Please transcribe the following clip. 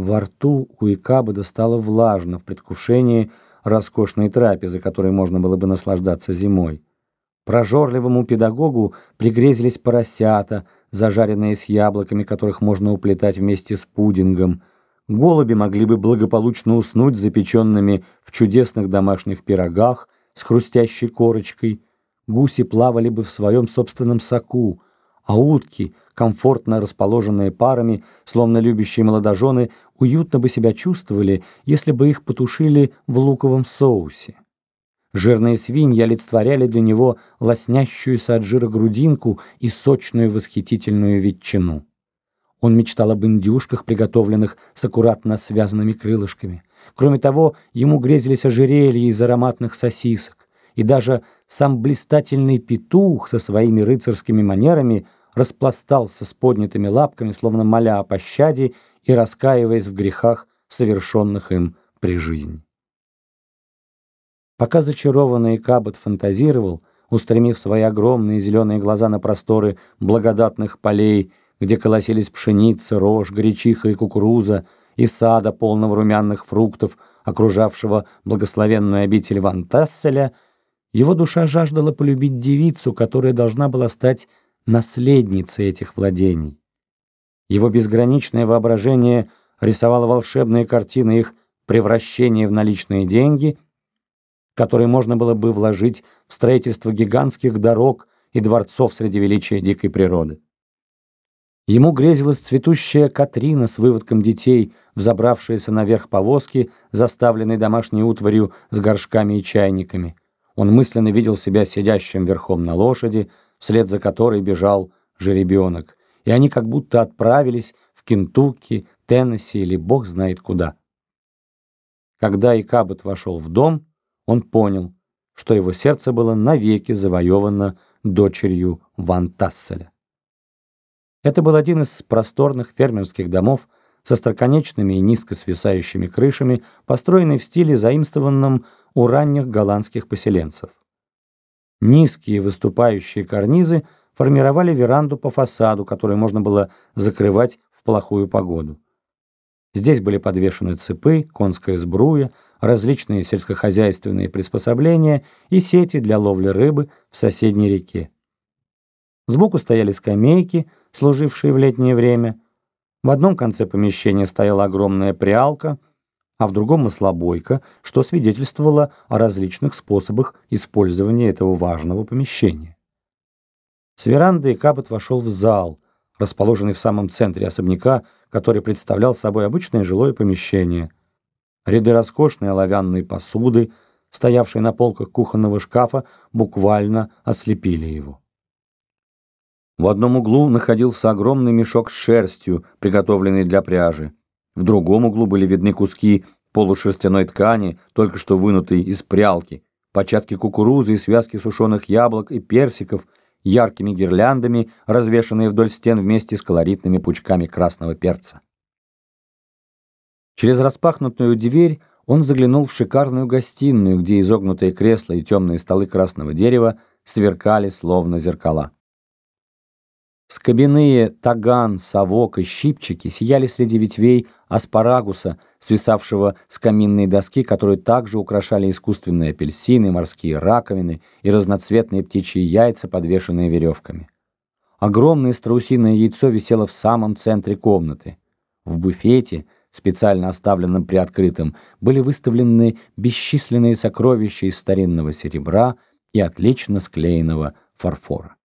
Во рту у Икабода стало влажно в предвкушении роскошной трапезы, которой можно было бы наслаждаться зимой. Прожорливому педагогу пригрезились поросята, зажаренные с яблоками, которых можно уплетать вместе с пудингом. Голуби могли бы благополучно уснуть запеченными в чудесных домашних пирогах с хрустящей корочкой. Гуси плавали бы в своем собственном соку, а утки, комфортно расположенные парами, словно любящие молодожены, уютно бы себя чувствовали, если бы их потушили в луковом соусе. Жирные свиньи олицетворяли для него лоснящуюся от жира грудинку и сочную восхитительную ветчину. Он мечтал об индюшках, приготовленных с аккуратно связанными крылышками. Кроме того, ему грезились ожерелья из ароматных сосисок, и даже сам блистательный петух со своими рыцарскими манерами распластался с поднятыми лапками, словно моля о пощаде и раскаиваясь в грехах, совершенных им при жизни. Пока зачарованный Кабот фантазировал, устремив свои огромные зеленые глаза на просторы благодатных полей, где колосились пшеница, рожь, гречиха и кукуруза, и сада, полного румяных фруктов, окружавшего благословенную обитель Ван Тесселя, его душа жаждала полюбить девицу, которая должна была стать наследницей этих владений. Его безграничное воображение рисовало волшебные картины их превращения в наличные деньги — которые можно было бы вложить в строительство гигантских дорог и дворцов среди величия дикой природы. Ему грезилась цветущая Катрина с выводком детей, взобравшаяся наверх повозки, заставленной домашней утварью с горшками и чайниками. Он мысленно видел себя сидящим верхом на лошади, вслед за которой бежал жеребенок, и они как будто отправились в Кентукки, Теннесси или бог знает куда. Когда Икабот вошел в дом, он понял, что его сердце было навеки завоевано дочерью Ван Тасселя. Это был один из просторных фермерских домов со строконечными и низко свисающими крышами, построенный в стиле, заимствованном у ранних голландских поселенцев. Низкие выступающие карнизы формировали веранду по фасаду, которую можно было закрывать в плохую погоду. Здесь были подвешены цепы, конская сбруя, различные сельскохозяйственные приспособления и сети для ловли рыбы в соседней реке. Сбоку стояли скамейки, служившие в летнее время. В одном конце помещения стояла огромная прялка, а в другом маслобойка, что свидетельствовало о различных способах использования этого важного помещения. С веранды Капот вошел в зал, расположенный в самом центре особняка, который представлял собой обычное жилое помещение. Ряды роскошной оловянной посуды, стоявшей на полках кухонного шкафа, буквально ослепили его. В одном углу находился огромный мешок с шерстью, приготовленный для пряжи. В другом углу были видны куски полушерстяной ткани, только что вынутой из прялки, початки кукурузы и связки сушеных яблок и персиков – яркими гирляндами, развешанные вдоль стен вместе с колоритными пучками красного перца. Через распахнутую дверь он заглянул в шикарную гостиную, где изогнутые кресла и темные столы красного дерева сверкали словно зеркала. Скобяные таган, совок и щипчики сияли среди ветвей аспарагуса, свисавшего с каминной доски, которую также украшали искусственные апельсины, морские раковины и разноцветные птичьи яйца, подвешенные веревками. Огромное страусиное яйцо висело в самом центре комнаты. В буфете, специально оставленном приоткрытым, были выставлены бесчисленные сокровища из старинного серебра и отлично склеенного фарфора.